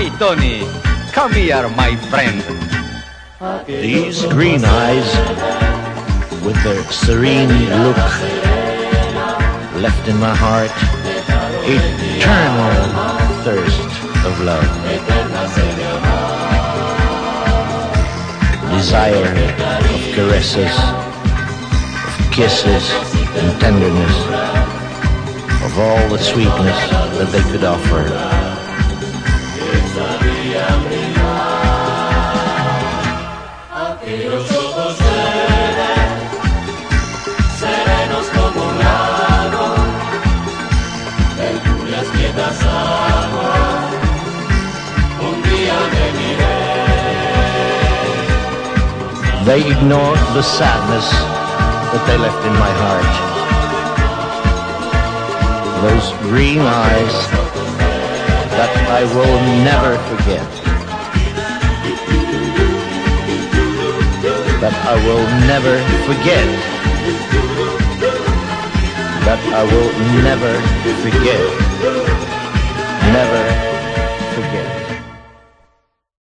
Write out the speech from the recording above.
Hi, Tony. Come here, my friend. These green eyes, with their serene look, left in my heart eternal thirst of love. Desire of caresses, of kisses and tenderness, of all the sweetness that they could offer. They ignored the sadness that they left in my heart. Those green eyes I will never forget. That I will never forget. That I will never forget. Never